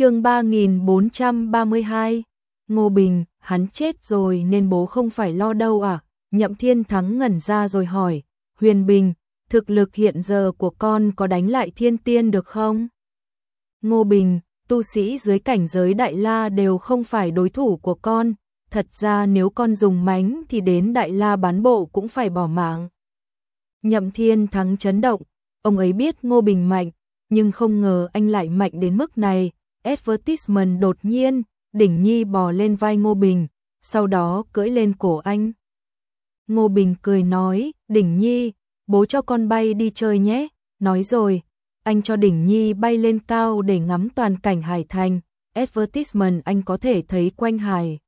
chương 3432, Ngô Bình, hắn chết rồi nên bố không phải lo đâu à? Nhậm Thiên Thắng ngẩn ra rồi hỏi, Huyền Bình, thực lực hiện giờ của con có đánh lại thiên tiên được không? Ngô Bình, tu sĩ dưới cảnh giới đại la đều không phải đối thủ của con, thật ra nếu con dùng mánh thì đến đại la bán bộ cũng phải bỏ mạng. Nhậm Thiên Thắng chấn động, ông ấy biết Ngô Bình mạnh, nhưng không ngờ anh lại mạnh đến mức này. Advertisement đột nhiên, đỉnh nhi bò lên vai Ngô Bình, sau đó cưỡi lên cổ anh. Ngô Bình cười nói, đỉnh nhi, bố cho con bay đi chơi nhé, nói rồi, anh cho đỉnh nhi bay lên cao để ngắm toàn cảnh hải thành, advertisement anh có thể thấy quanh hải.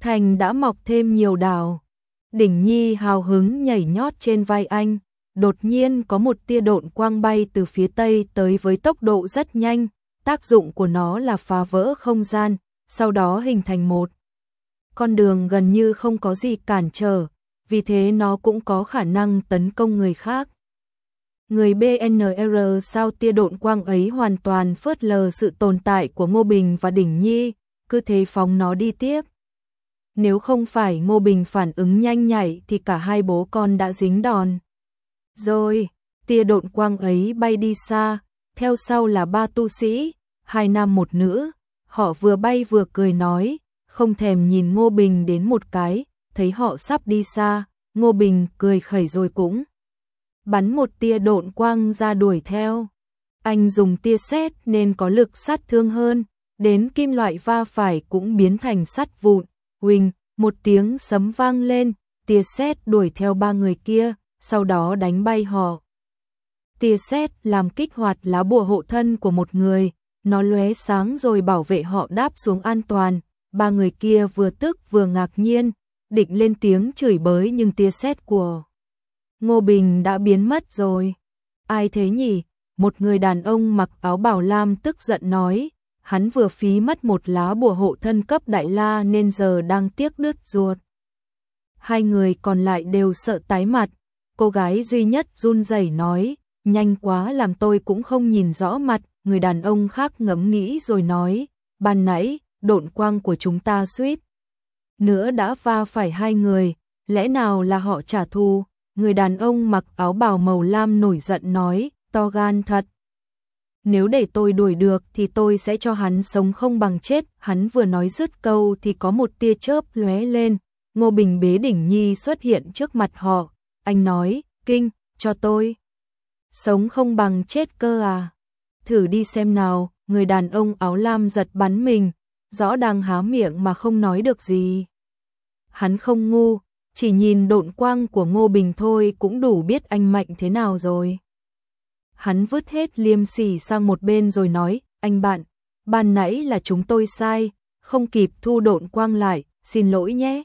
Thành đã mọc thêm nhiều đào. Đỉnh nhi hào hứng nhảy nhót trên vai anh, đột nhiên có một tia độn quang bay từ phía tây tới với tốc độ rất nhanh, tác dụng của nó là phá vỡ không gian, sau đó hình thành một con đường gần như không có gì cản trở, vì thế nó cũng có khả năng tấn công người khác. Người BNR sau tia độn quang ấy hoàn toàn phớt lờ sự tồn tại của Ngô Bình và Đỉnh Nhi, cứ thế phóng nó đi tiếp. Nếu không phải Ngô Bình phản ứng nhanh nhạy thì cả hai bố con đã dính đòn. Rồi, tia độn quang ấy bay đi xa, theo sau là ba tu sĩ, hai nam một nữ, họ vừa bay vừa cười nói, không thèm nhìn Ngô Bình đến một cái, thấy họ sắp đi xa, Ngô Bình cười khẩy rồi cũng bắn một tia độn quang ra đuổi theo. Anh dùng tia sét nên có lực sát thương hơn, đến kim loại va phải cũng biến thành sắt vụn. Huỳnh, một tiếng sấm vang lên, tia sét đuổi theo ba người kia, sau đó đánh bay họ. Tia sét làm kích hoạt lá bùa hộ thân của một người, nó lóe sáng rồi bảo vệ họ đáp xuống an toàn. Ba người kia vừa tức vừa ngạc nhiên, định lên tiếng chửi bới nhưng tia sét của Ngô Bình đã biến mất rồi. Ai thế nhỉ? Một người đàn ông mặc áo bảo lam tức giận nói, hắn vừa phí mất một lá bùa hộ thân cấp đại la nên giờ đang tiếc đứt ruột. Hai người còn lại đều sợ tái mặt, cô gái duy nhất run rẩy nói, nhanh quá làm tôi cũng không nhìn rõ mặt, người đàn ông khác ngẫm nghĩ rồi nói, ban nãy, độn quang của chúng ta suýt. Nữa đã va phải hai người, lẽ nào là họ trả thù, người đàn ông mặc áo bào màu lam nổi giận nói, to gan thật. Nếu để tôi đuổi được thì tôi sẽ cho hắn sống không bằng chết, hắn vừa nói dứt câu thì có một tia chớp lóe lên, Ngô Bình bế đỉnh nhi xuất hiện trước mặt họ, anh nói, kinh, cho tôi. Sống không bằng chết cơ à? Thử đi xem nào, người đàn ông áo lam giật bắn mình, rõ đang há miệng mà không nói được gì. Hắn không ngu, chỉ nhìn độn quang của Ngô Bình thôi cũng đủ biết anh mạnh thế nào rồi. Hắn vứt hết liêm sỉ sang một bên rồi nói, anh bạn, ban nãy là chúng tôi sai, không kịp thu độn quang lại, xin lỗi nhé.